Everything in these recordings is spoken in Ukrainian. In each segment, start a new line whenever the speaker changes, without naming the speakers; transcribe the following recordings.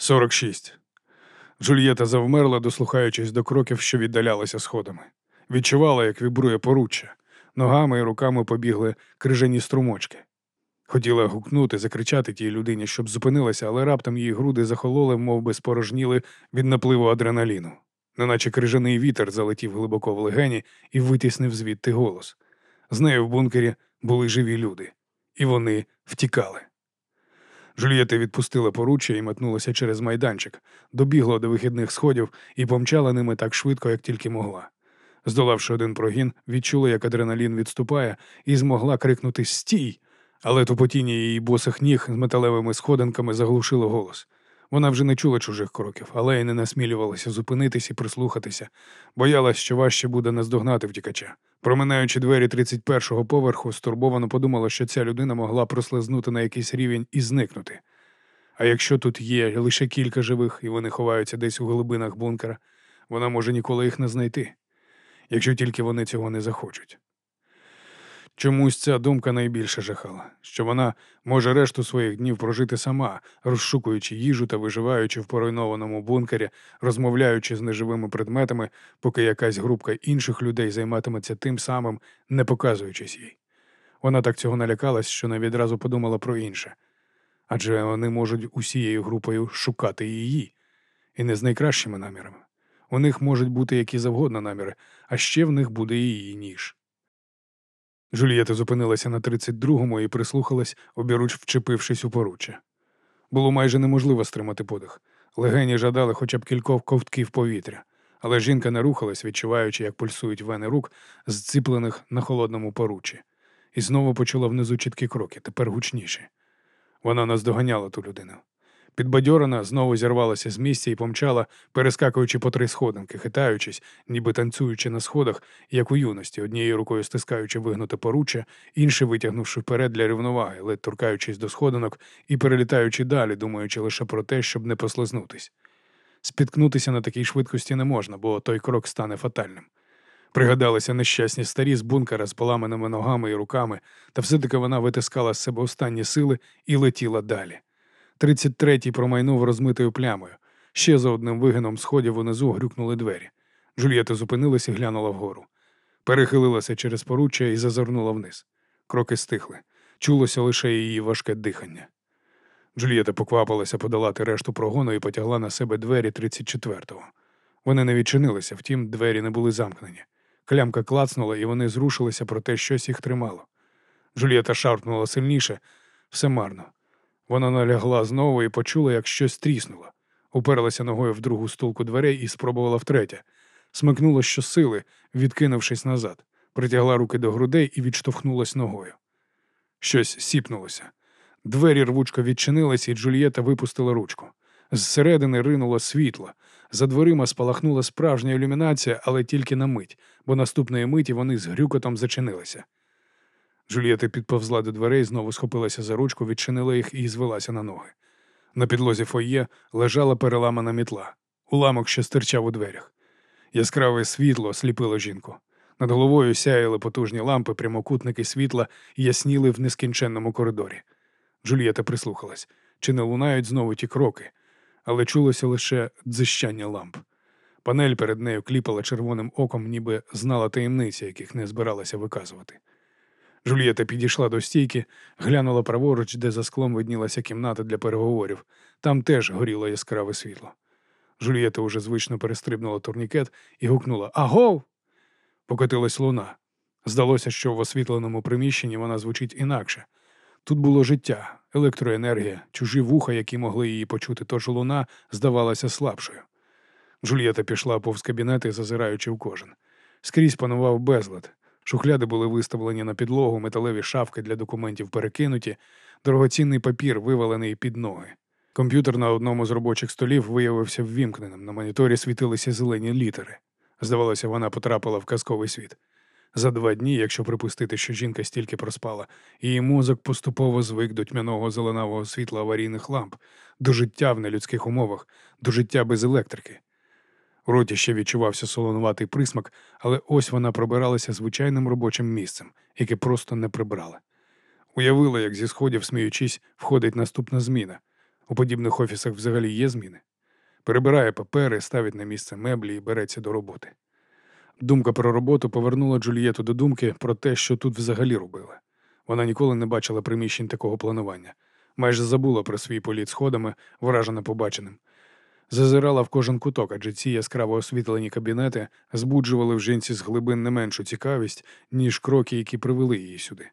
46. Джульєта завмерла, дослухаючись до кроків, що віддалялися сходами. Відчувала, як вібрує поруччя. Ногами і руками побігли крижані струмочки. Хотіла гукнути, закричати тій людині, щоб зупинилася, але раптом її груди захололи, мов би спорожніли від напливу адреналіну. Неначе крижаний вітер залетів глибоко в легені і витіснив звідти голос. З нею в бункері були живі люди, і вони втікали. Жульєта відпустила поруччя і метнулася через майданчик, добігла до вихідних сходів і помчала ними так швидко, як тільки могла. Здолавши один прогін, відчула, як адреналін відступає, і змогла крикнути Стій! Але тупотіння її босих ніг з металевими сходинками заглушило голос. Вона вже не чула чужих кроків, але й не насмілювалася зупинитись і прислухатися, боялась, що важче буде наздогнати втікача. Проминаючи двері 31-го поверху, стурбовано подумала, що ця людина могла прослизнути на якийсь рівень і зникнути. А якщо тут є лише кілька живих і вони ховаються десь у глибинах бункера, вона може ніколи їх не знайти, якщо тільки вони цього не захочуть. Чомусь ця думка найбільше жахала, що вона може решту своїх днів прожити сама, розшукуючи їжу та виживаючи в поруйнованому бункері, розмовляючи з неживими предметами, поки якась групка інших людей займатиметься тим самим, не показуючись їй. Вона так цього налякалась, що не відразу подумала про інше. Адже вони можуть усією групою шукати її, і не з найкращими намірами. У них можуть бути які завгодно наміри, а ще в них буде її ніж. Жульєта зупинилася на 32-му і прислухалась, обіруч вчепившись у поруччя. Було майже неможливо стримати подих. Легені жадали хоча б кількох ковтків повітря, але жінка не рухалась, відчуваючи, як пульсують вени рук, зціплених на холодному поруччі, і знову почула внизу чіткі кроки, тепер гучніші. Вона наздоганяла ту людину. Підбадьорена, знову зірвалася з місця і помчала, перескакуючи по три сходинки, хитаючись, ніби танцюючи на сходах, як у юності, однією рукою стискаючи вигнуте поруччя, інше витягнувши вперед для рівноваги, ледь торкаючись до сходинок і перелітаючи далі, думаючи лише про те, щоб не послизнутись. Спіткнутися на такій швидкості не можна, бо той крок стане фатальним. Пригадалися нещасні старі з бункера з поламаними ногами і руками, та все-таки вона витискала з себе останні сили і летіла далі. Тридцять третій промайнув розмитою плямою. Ще за одним вигином сходів унизу грюкнули двері. Джульєта зупинилась і глянула вгору. Перехилилася через поруччя і зазирнула вниз. Кроки стихли. Чулося лише її важке дихання. Джульєта поквапилася подолати решту прогону і потягла на себе двері 34-го. Вони не відчинилися, втім, двері не були замкнені. Клямка клацнула, і вони зрушилися, проте щось їх тримало. Джульєта шарпнула сильніше, все марно. Вона налягла знову і почула, як щось тріснуло. Уперлася ногою в другу стулку дверей і спробувала втретє. Смикнула щосили, відкинувшись назад, притягла руки до грудей і відштовхнулась ногою. Щось сіпнулося. Двері рвучко відчинились, і Джульєта випустила ручку. Зсередини ринуло світло. За дверима спалахнула справжня ілюмінація, але тільки на мить, бо наступної миті вони з грюкотом зачинилися. Джульєта підповзла до дверей, знову схопилася за ручку, відчинила їх і звелася на ноги. На підлозі фоє лежала переламана мітла, уламок, що стирчав у дверях. Яскраве світло сліпило жінку. Над головою сяяли потужні лампи, прямокутники світла ясніли в нескінченному коридорі. Джульєта прислухалась, чи не лунають знову ті кроки, але чулося лише дзищання ламп. Панель перед нею кліпала червоним оком, ніби знала таємниці, яких не збиралася виказувати. Жульєта підійшла до стійки, глянула праворуч, де за склом виднілася кімната для переговорів. Там теж горіло яскраве світло. Жульєта уже звично перестрибнула турнікет і гукнула Агов! Покотилась луна. Здалося, що в освітленому приміщенні вона звучить інакше. Тут було життя, електроенергія, чужі вуха, які могли її почути, тож луна здавалася слабшою. Жульєта пішла повз кабінети, зазираючи в кожен. Скрізь панував безлад. Шухляди були виставлені на підлогу, металеві шафки для документів перекинуті, дорогоцінний папір вивалений під ноги. Комп'ютер на одному з робочих столів виявився ввімкненим. На моніторі світилися зелені літери. Здавалося, вона потрапила в казковий світ. За два дні, якщо припустити, що жінка стільки проспала, її мозок поступово звик до тьмяного зеленавого світла аварійних ламп, до життя в нелюдських умовах, до життя без електрики. У роті ще відчувався солонуватий присмак, але ось вона пробиралася звичайним робочим місцем, яке просто не прибрала. Уявила, як зі сходів, сміючись, входить наступна зміна. У подібних офісах взагалі є зміни. Перебирає папери, ставить на місце меблі і береться до роботи. Думка про роботу повернула Джулієту до думки про те, що тут взагалі робили. Вона ніколи не бачила приміщень такого планування, майже забула про свій політ сходами, вражена побаченим. Зазирала в кожен куток, адже ці яскраво освітлені кабінети збуджували в жінці з глибин не меншу цікавість, ніж кроки, які привели її сюди.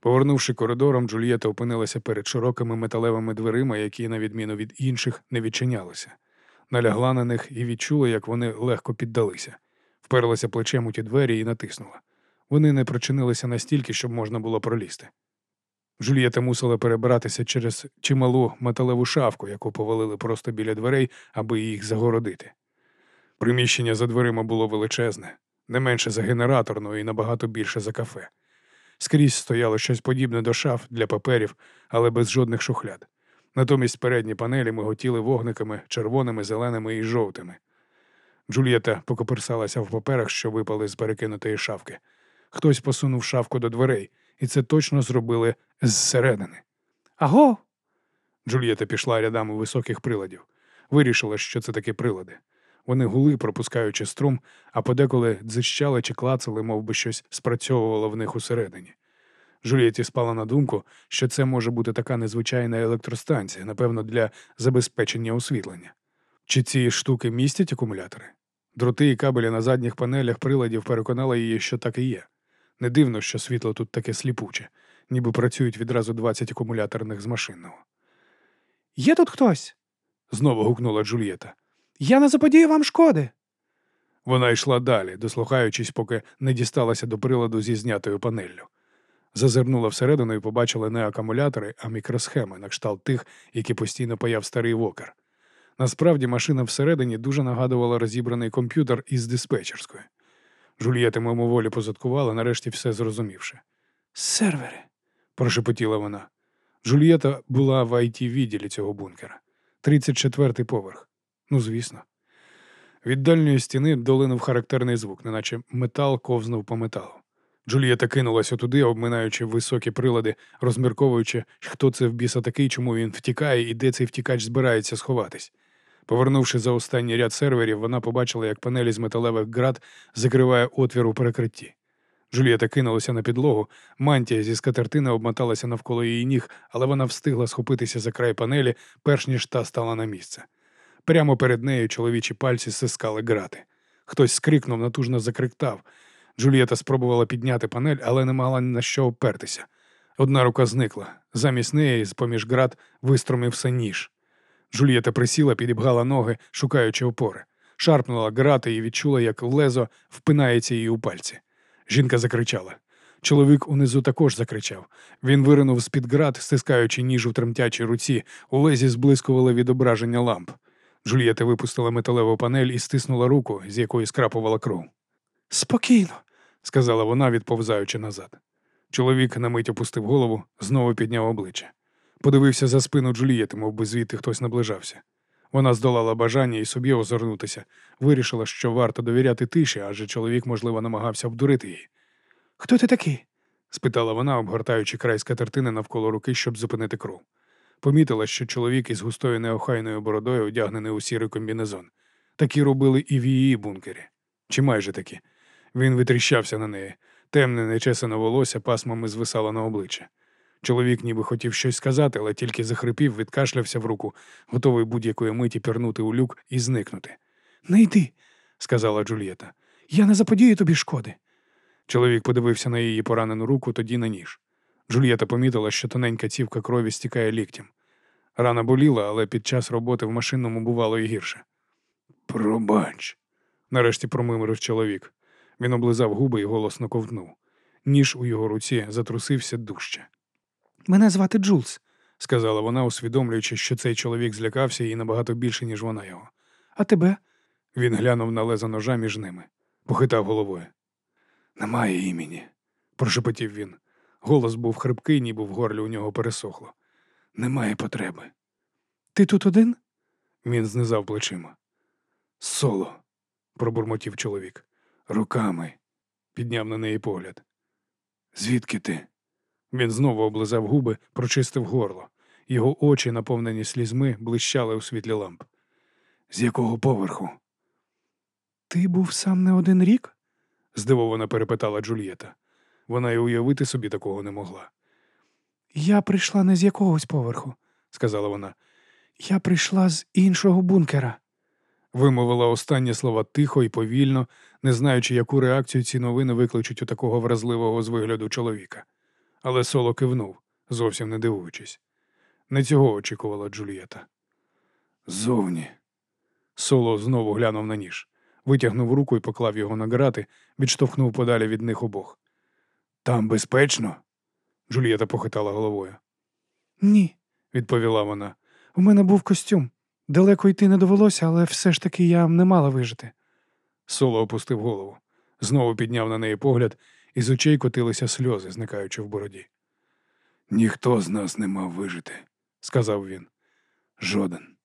Повернувши коридором, Джульєта опинилася перед широкими металевими дверима, які, на відміну від інших, не відчинялися. Налягла на них і відчула, як вони легко піддалися, вперлася плечем у ті двері і натиснула. Вони не причинилися настільки, щоб можна було пролізти. Джульєта мусила перебиратися через чималу металеву шафку, яку повалили просто біля дверей, аби їх загородити. Приміщення за дверима було величезне, не менше за генераторну і набагато більше за кафе. Скрізь стояло щось подібне до шаф для паперів, але без жодних шухляд. Натомість передні панелі миготіли вогниками червоними, зеленими і жовтими. Джульєта покоперсалася в паперах, що випали з перекинутої шафки. Хтось посунув шафку до дверей, і це точно зробили зсередини. Аго. Джульєта пішла рядами високих приладів. Вирішила, що це такі прилади. Вони гули, пропускаючи струм, а подеколи дзищали чи клацали, мов би щось спрацьовувало в них усередині. Жулієті спала на думку, що це може бути така незвичайна електростанція, напевно, для забезпечення освітлення. Чи ці штуки містять акумулятори? Дроти і кабелі на задніх панелях приладів переконали її, що так і є. Не дивно, що світло тут таке сліпуче, ніби працюють відразу 20 акумуляторних з машинного. Є тут хтось? знову гукнула Джульєта. Я не заподію вам шкоди. Вона йшла далі, дослухаючись, поки не дісталася до приладу зі знятою панеллю. Зазирнула всередину і побачила не акумулятори, а мікросхеми на кшталт тих, які постійно паяв старий вокер. Насправді машина всередині дуже нагадувала розібраний комп'ютер із диспетчерської. Жульєта мимоволі позадкувала, нарешті все зрозумівши. Сервери, прошепотіла вона. Жульєта була в it відділі цього бункера. 34-й поверх. Ну, звісно. Від дальньої стіни долинув характерний звук, неначе метал ковзнув по металу. Джулієта кинулася туди, обминаючи високі прилади, розмірковуючи, хто це в біса такий, чому він втікає і де цей втікач збирається сховатись. Повернувши за останній ряд серверів, вона побачила, як панелі з металевих град закриває отвір у перекритті. Джулієта кинулася на підлогу, мантія зі скатертини обмоталася навколо її ніг, але вона встигла схопитися за край панелі, перш ніж та стала на місце. Прямо перед нею чоловічі пальці стискали грати. Хтось скрикнув, натужно закриктав. Джулієта спробувала підняти панель, але не мала на що опертися. Одна рука зникла. Замість неї, з поміж град, виструмився ніж. Джулієта присіла, підібгала ноги, шукаючи опори. Шарпнула грати і відчула, як лезо впинається їй у пальці. Жінка закричала. Чоловік унизу також закричав. Він виринув з-під град, стискаючи ніж у тремтячій руці, у лезі зблискували відображення ламп. Джульєта випустила металеву панель і стиснула руку, з якої скрапувала кров. Спокійно, сказала вона, відповзаючи назад. Чоловік на мить опустив голову, знову підняв обличчя. Подивився за спину Джулієти, мов би звідти хтось наближався. Вона здолала бажання і собі озирнутися, вирішила, що варто довіряти тиші, адже чоловік, можливо, намагався обдурити її. Хто ти такий? спитала вона, обгортаючи край скатертини навколо руки, щоб зупинити кров. Помітила, що чоловік із густою неохайною бородою одягнений у сірий комбінезон. Такі робили і в її бункері. Чи майже такі. Він витріщався на неї. Темне, нечесане волосся пасмами звисало на обличчя. Чоловік ніби хотів щось сказати, але тільки захрипів, відкашлявся в руку, готовий будь-якої миті пірнути у люк і зникнути. Не йди, сказала Джульєта. Я не заподію тобі шкоди. Чоловік подивився на її поранену руку, тоді на ніж. Джульєта помітила, що тоненька цівка крові стікає ліктем. Рана боліла, але під час роботи в машинному бувало і гірше. Пробач, нарешті промимрив чоловік. Він облизав губи і голосно ковтнув. Ніж у його руці затрусився дужче. Мене звати Джулс, сказала вона, усвідомлюючи, що цей чоловік злякався її набагато більше, ніж вона його. А тебе? Він глянув на лезо ножа між ними, похитав головою. Немає імені, прошепотів він. Голос був хрипкий, ніби в горлі у нього пересохло. Немає потреби. Ти тут один? Він знизав плечима. Соло, пробурмотів чоловік. Руками, підняв на неї погляд. Звідки ти? Він знову облизав губи, прочистив горло. Його очі, наповнені слізьми, блищали у світлі ламп. З якого поверху? Ти був сам не один рік? здивовано перепитала Джульєта. Вона й уявити собі такого не могла. Я прийшла не з якогось поверху, сказала вона. Я прийшла з іншого бункера. Вимовила останні слова тихо і повільно, не знаючи, яку реакцію ці новини викличуть у такого вразливого з вигляду чоловіка. Але соло кивнув, зовсім не дивуючись. Не цього очікувала Джульєта. Зовні. Соло знову глянув на ніж, витягнув руку і поклав його на грати, відштовхнув подалі від них обох. Там безпечно? Джульєта похитала головою. Ні, відповіла вона. У мене був костюм. Далеко йти не довелося, але все ж таки я не мала вижити. Соло опустив голову, знову підняв на неї погляд, і з очей котилися сльози, зникаючи в бороді. Ніхто з нас не мав вижити, сказав він. Жоден.